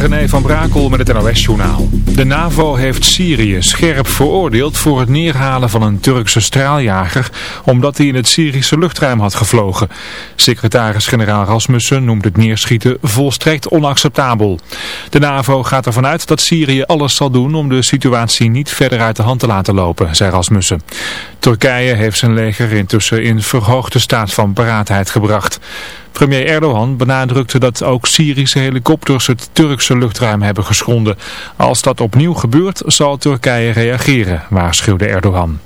René van Brakel met het NOS-journaal. De NAVO heeft Syrië scherp veroordeeld voor het neerhalen van een Turkse straaljager, omdat hij in het Syrische luchtruim had gevlogen. Secretaris-generaal Rasmussen noemt het neerschieten volstrekt onacceptabel. De NAVO gaat ervan uit dat Syrië alles zal doen om de situatie niet verder uit de hand te laten lopen, zei Rasmussen. Turkije heeft zijn leger intussen in verhoogde staat van paraatheid gebracht. Premier Erdogan benadrukte dat ook Syrische helikopters het Turkse luchtruim hebben geschonden. Als dat opnieuw gebeurt zal Turkije reageren, waarschuwde Erdogan.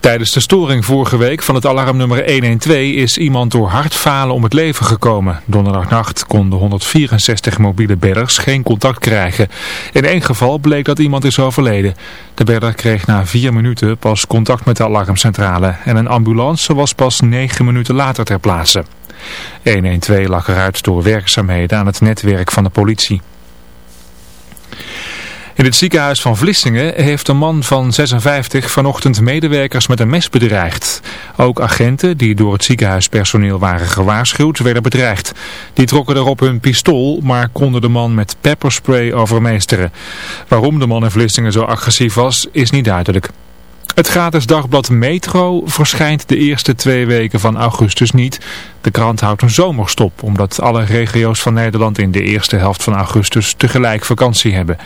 Tijdens de storing vorige week van het alarmnummer 112 is iemand door hartfalen om het leven gekomen. Donderdagnacht konden 164 mobiele bedders geen contact krijgen. In één geval bleek dat iemand is overleden. De bedder kreeg na vier minuten pas contact met de alarmcentrale en een ambulance was pas negen minuten later ter plaatse. 112 lag eruit door werkzaamheden aan het netwerk van de politie. In het ziekenhuis van Vlissingen heeft een man van 56 vanochtend medewerkers met een mes bedreigd. Ook agenten die door het ziekenhuispersoneel waren gewaarschuwd werden bedreigd. Die trokken erop hun pistool, maar konden de man met pepperspray overmeesteren. Waarom de man in Vlissingen zo agressief was, is niet duidelijk. Het gratis dagblad Metro verschijnt de eerste twee weken van augustus niet. De krant houdt een zomerstop omdat alle regio's van Nederland in de eerste helft van augustus tegelijk vakantie hebben.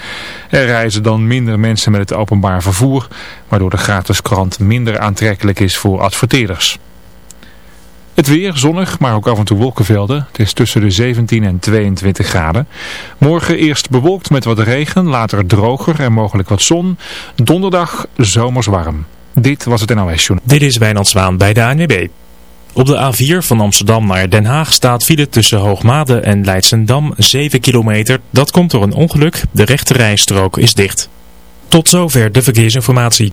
Er reizen dan minder mensen met het openbaar vervoer, waardoor de gratis krant minder aantrekkelijk is voor adverteerders. Het weer zonnig, maar ook af en toe wolkenvelden. Het is tussen de 17 en 22 graden. Morgen eerst bewolkt met wat regen, later droger en mogelijk wat zon. Donderdag zomers warm. Dit was het NOS Journal. Dit is Wijnand Zwaan bij de ANWB. Op de A4 van Amsterdam naar Den Haag staat file tussen Hoogmade en Leidsendam 7 kilometer. Dat komt door een ongeluk. De rechte rijstrook is dicht. Tot zover de verkeersinformatie.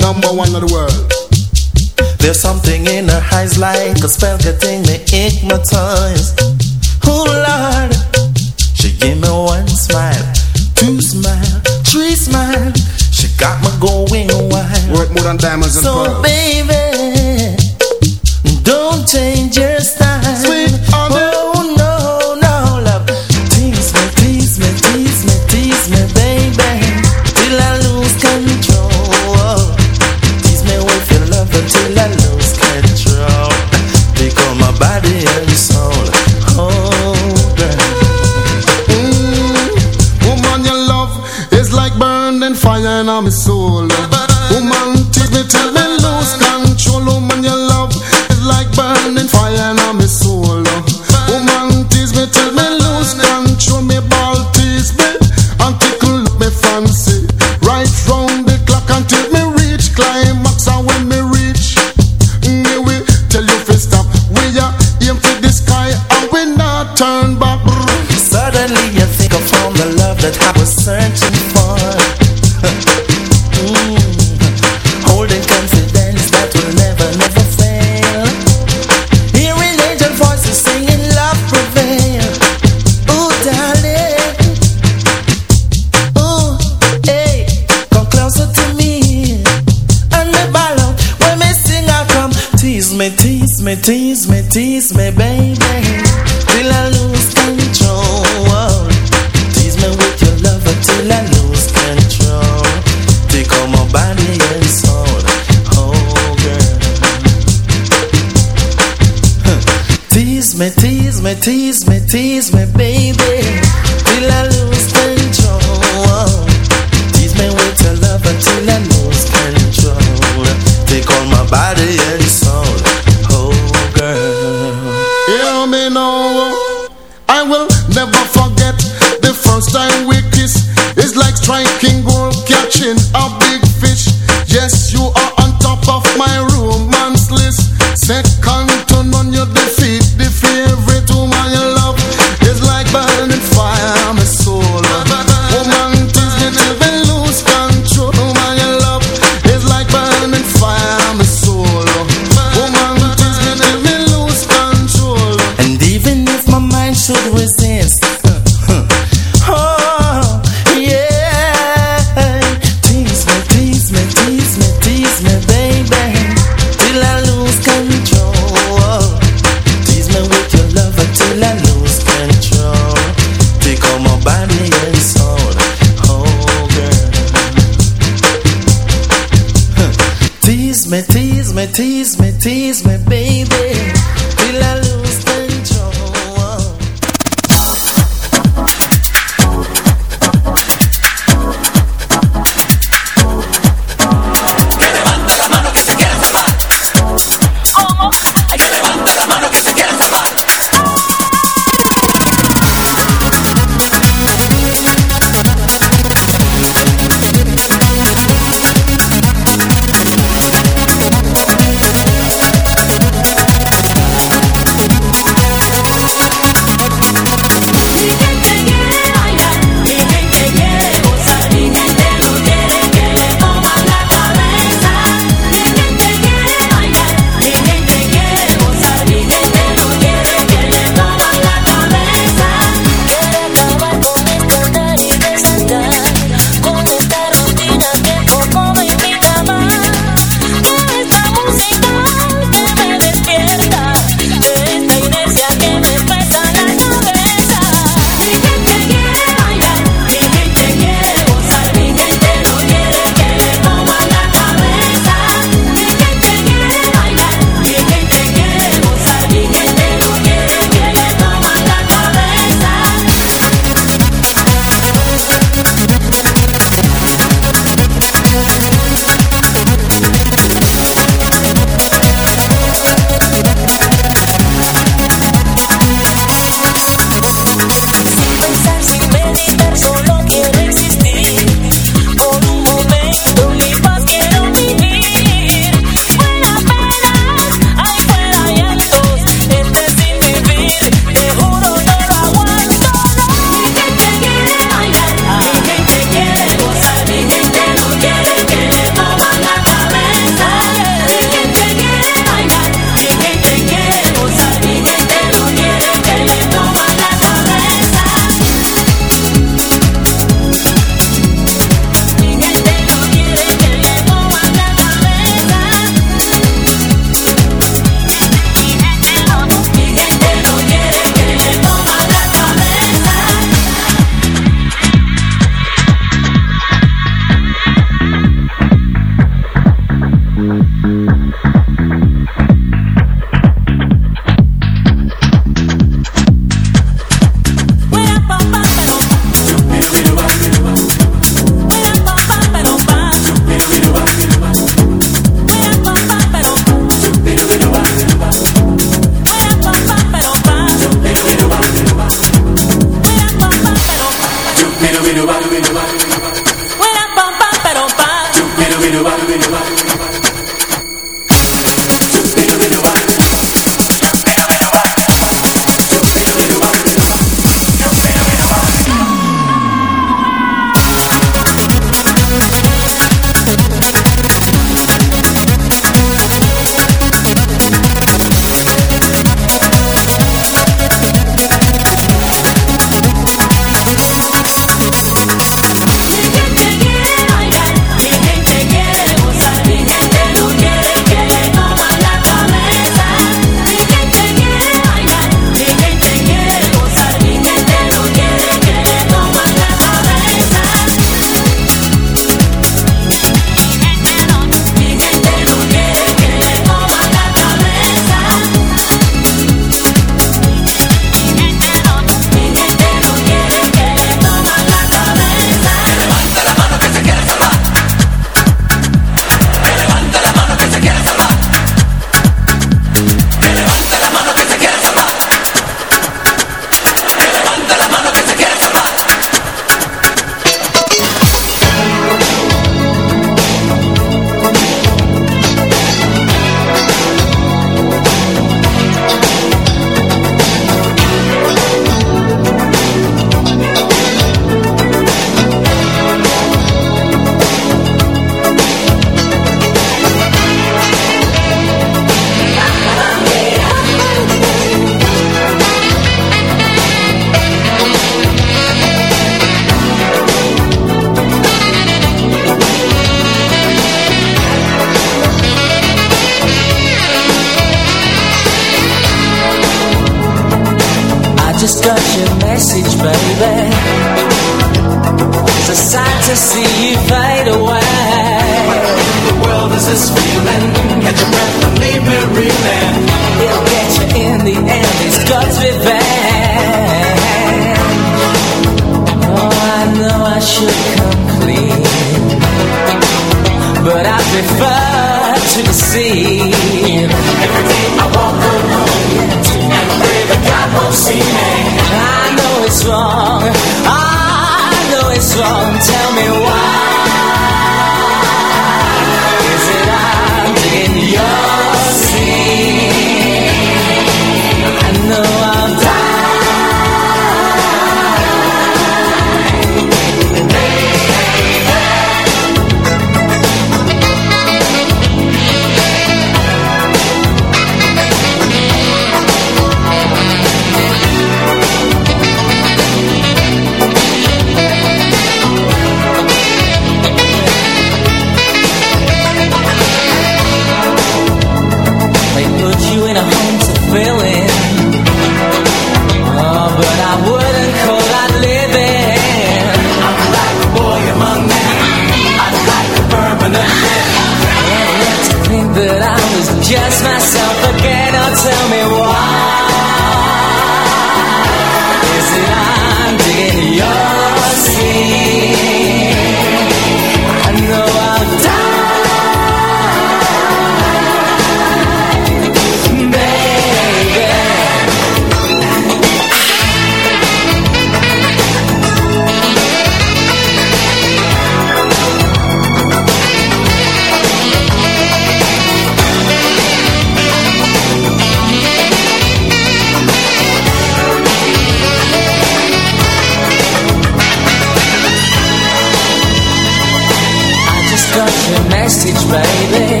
your message, baby.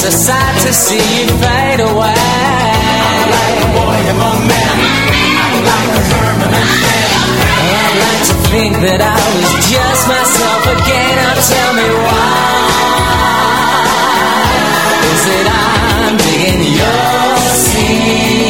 So sad to see you fade away. I'm like a boy among men. I'm like a permanent man. I'd like to think that I was just myself again. Now tell me why. Is it I'm digging your scene?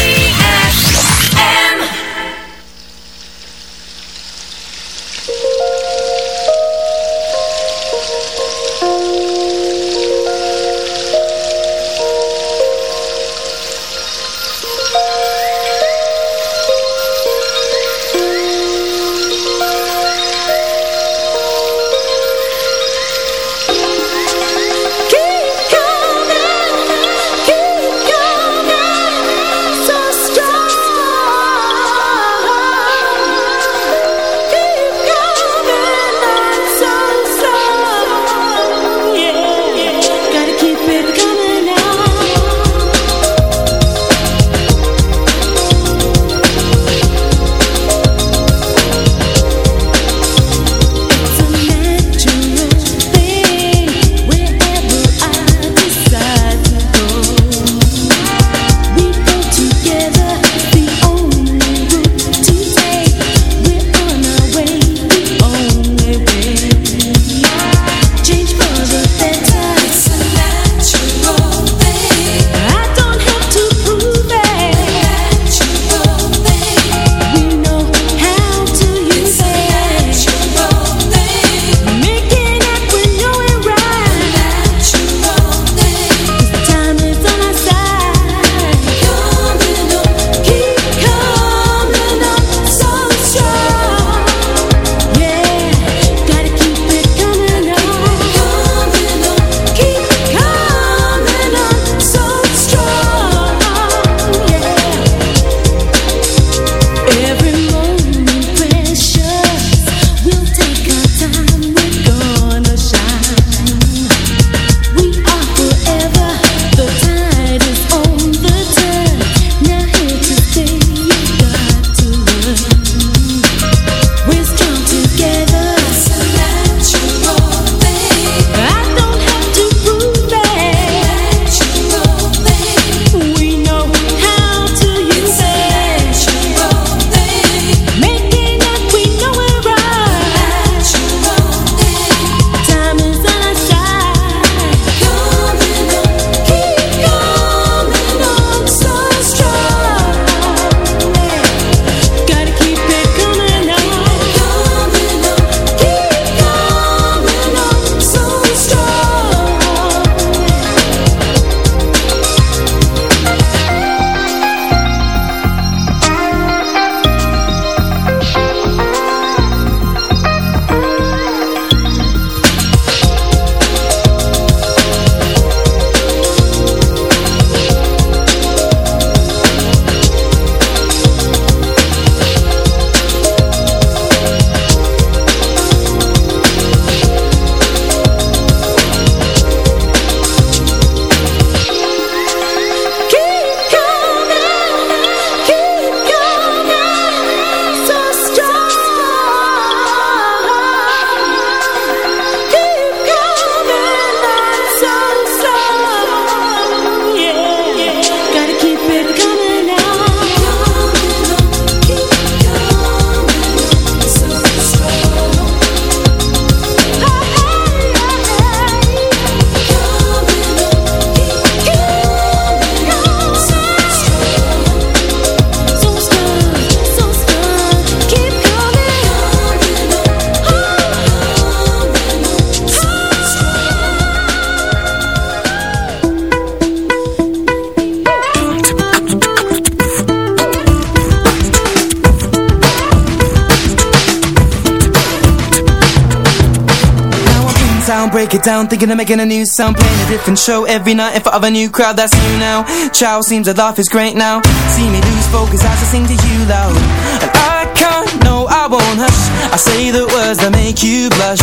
Break it down Thinking of making a new sound Playing a different show every night In front of a new crowd. That's new now. Chow seems to laugh is great now. See me lose focus as I sing to you loud. And I can't, no I won't hush. I say the words that make you blush.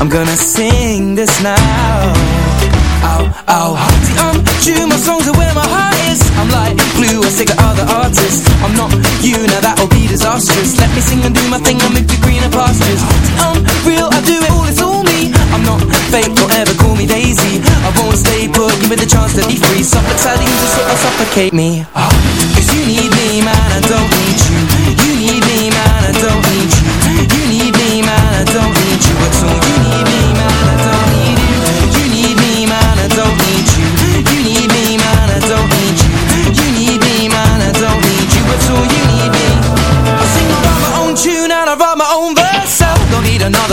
I'm gonna sing this now. Ow, ow See I'm true, my songs are where my heart I'm like glue, I stick at other artists. I'm not you, now that'll be disastrous. Let me sing and do my thing and move to greener pastures. I'm real, I do it all, it's all me. I'm not fake, don't ever call me Daisy. I won't stay put, give me the chance to be free. Suffocating to sort of suffocate me. Oh, Cause you need me, man, I don't need You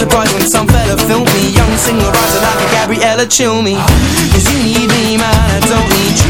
Enterprise when some fella filmed me. Young singer rising like a Gabriella chill me. Cause you need me man, I don't need You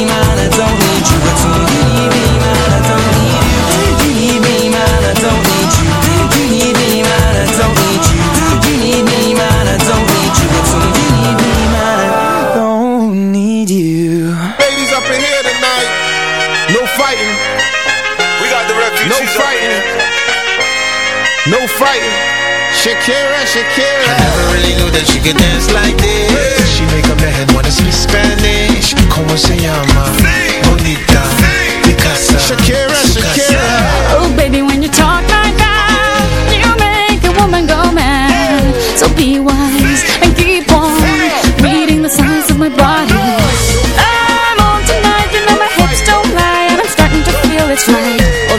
fighting. We got the refugees. No fighting. No fighting. Shakira, Shakira. I never really knew that she could dance like this. She make up her head wanna speak Spanish. Como se llama? Bonita. Picasa. Shakira, Shakira.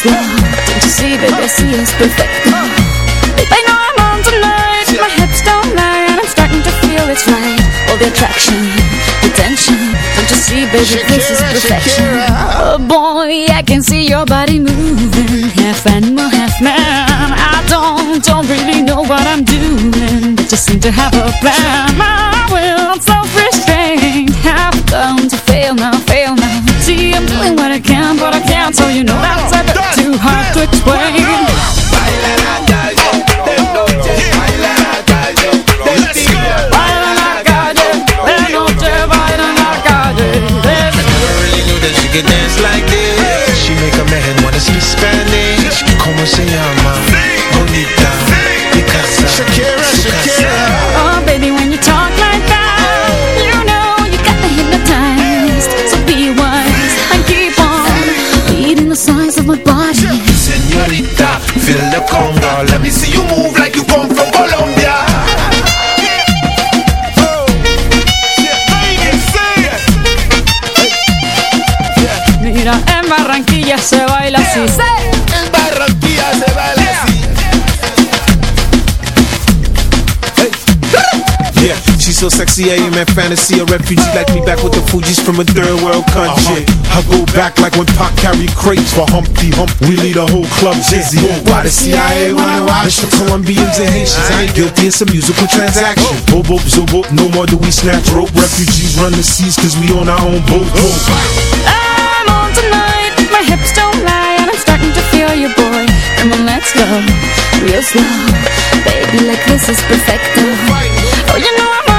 Slow. Don't you see, baby, I see it's perfect. I know I'm on tonight, my hips don't lie, and I'm starting to feel it's right. All the attraction, the tension. Don't you see, baby, this is perfection. Oh boy, I can see your body moving, half animal, half man. I don't, don't really know what I'm doing, but just seem to have a plan. My will, I'm self-restrained, have come to fail now, fail now. See, I'm doing what I can, but I can't, so you know way. Sexy, I am in fantasy. A refugee like me back with the Fuji's from a third world country. Uh-huh. I go back like when Pac carried crates for Humpty Hump. We lead a whole club dizzy. Why the CIA wanna watch the Colombians and Haitians? I ain't guilty, it's a musical transaction. Oh. Boop, boop, zoop, boop, no more do we snatch rope. Refugees run the seas cause we on our own boat. Oh. I'm on tonight, my hips don't lie, and I'm starting to feel you, boy. Come on, let's go, real slow. Baby, like this is perfecto. Oh, you know I'm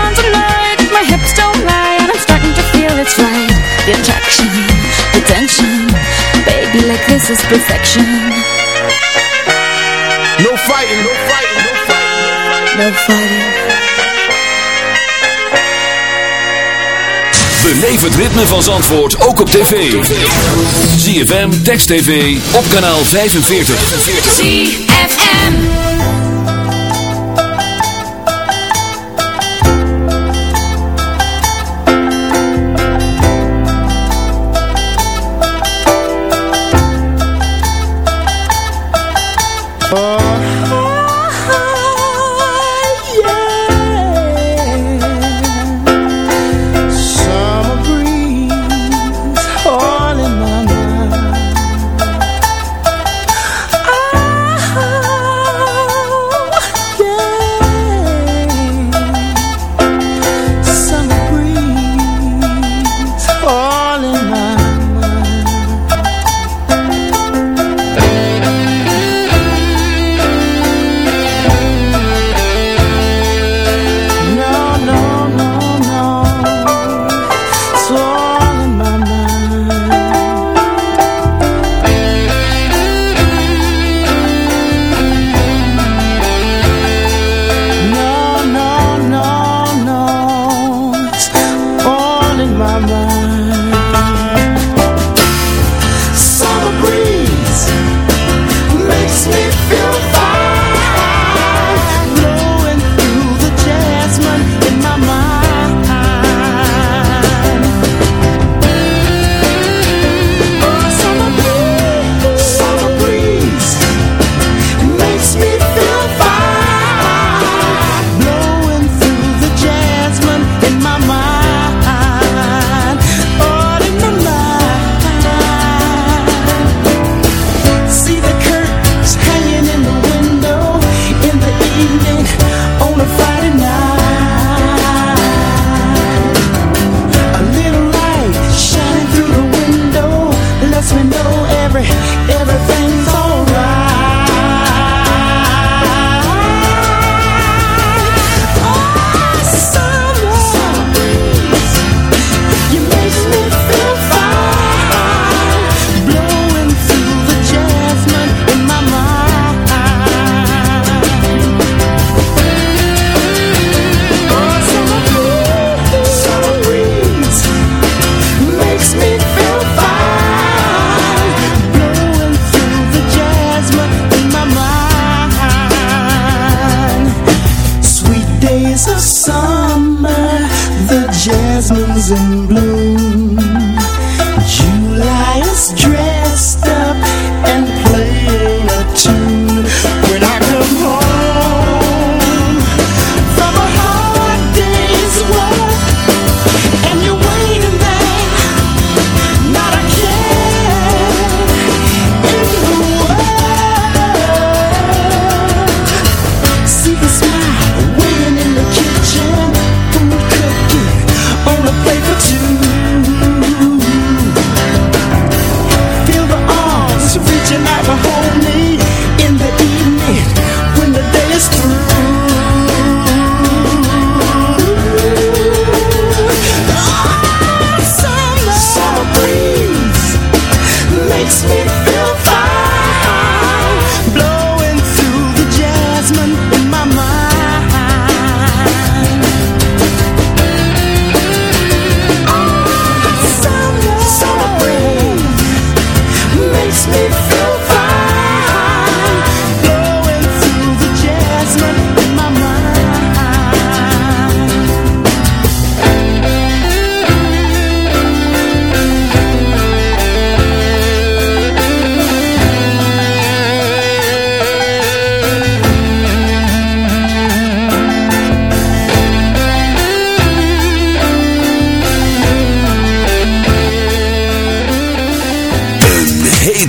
it's right. The attraction, the tension. Baby, like this is perfection. No fighting, no fighting, no fighting. No fighting. Beleef het ritme van Zandvoort ook op tv. ZFM, Text TV, op kanaal 45. ZFM.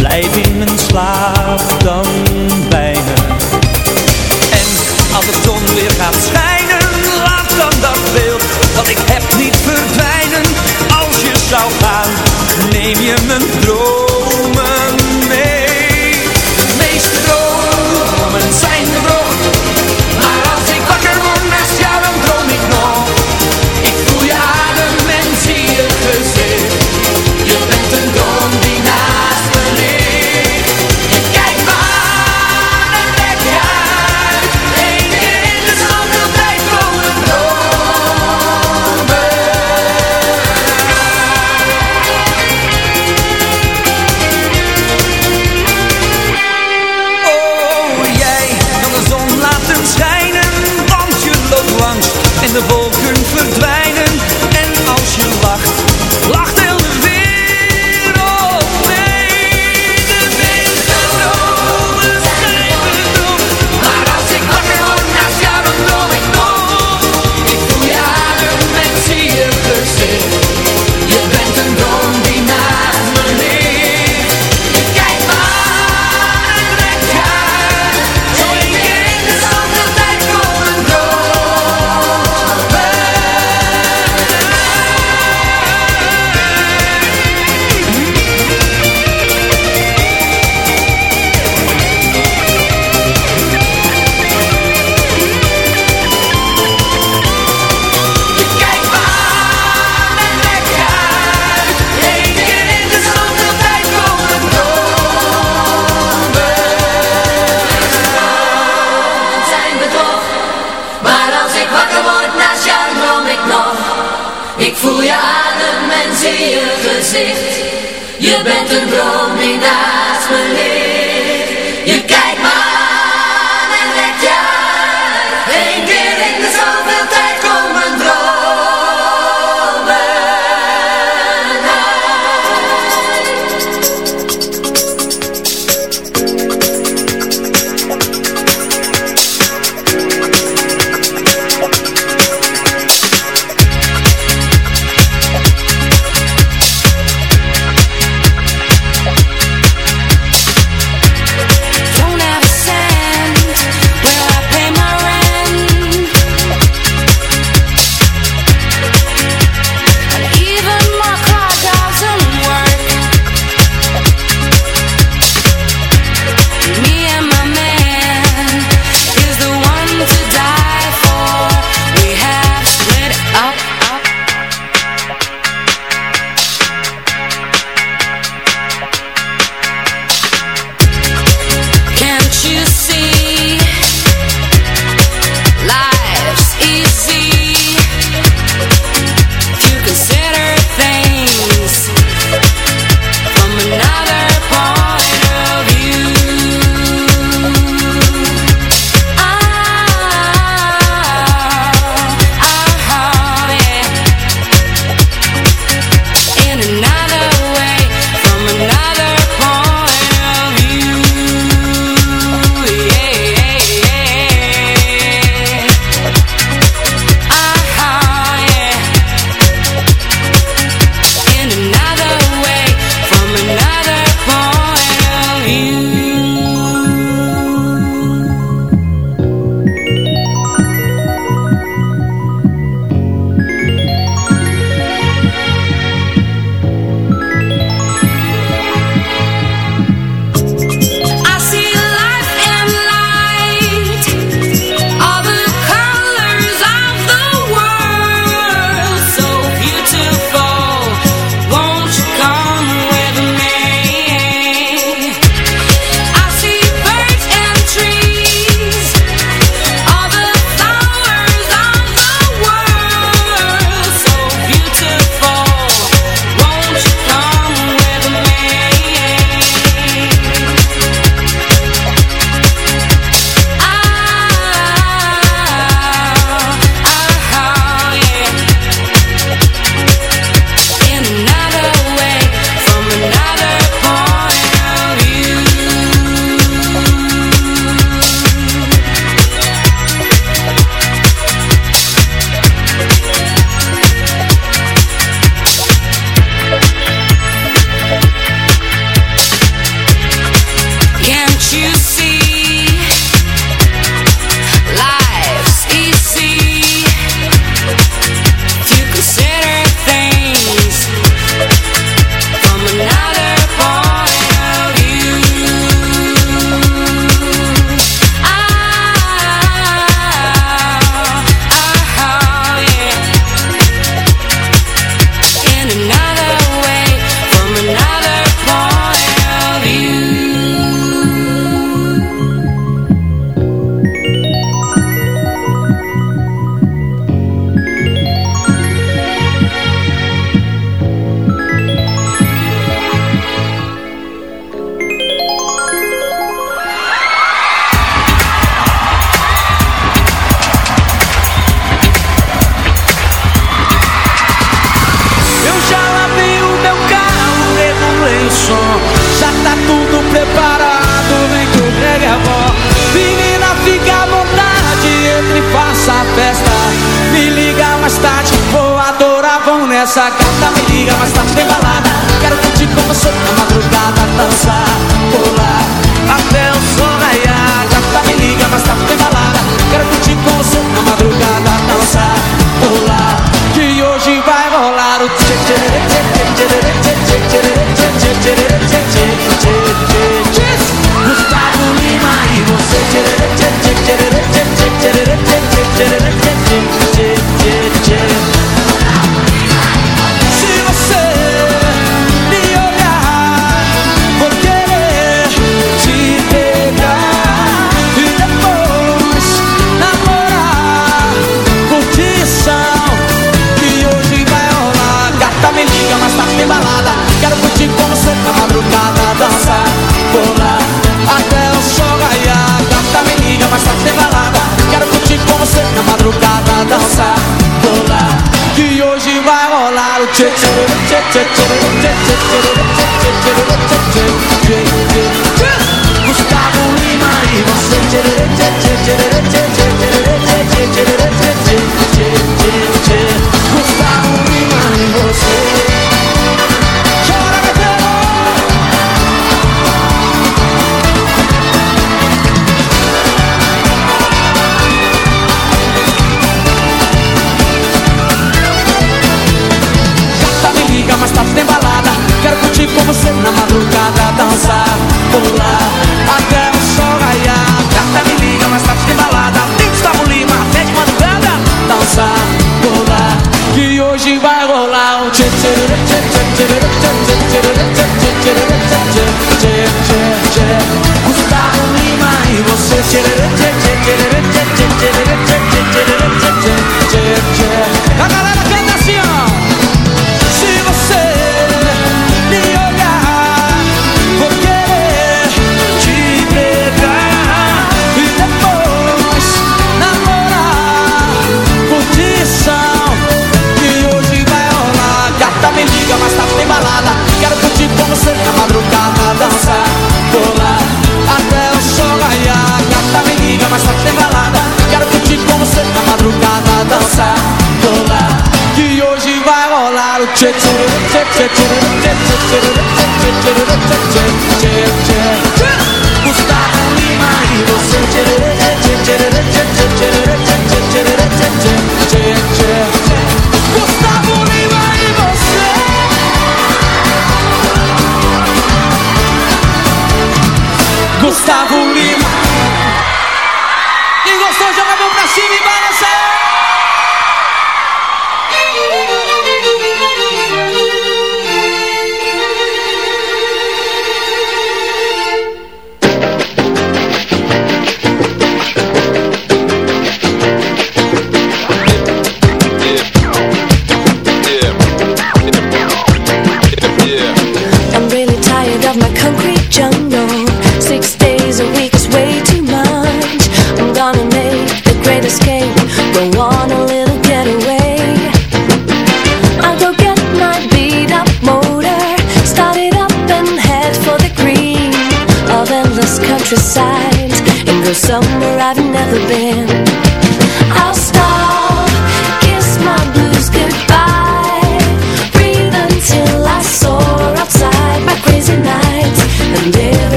Blijf in mijn slaap dan bij me. En als de zon weer gaat schijnen, laat dan dat beeld dat ik heb niet verdwijnen. Als je zou gaan, neem je mijn droom. Je bent een droom die me.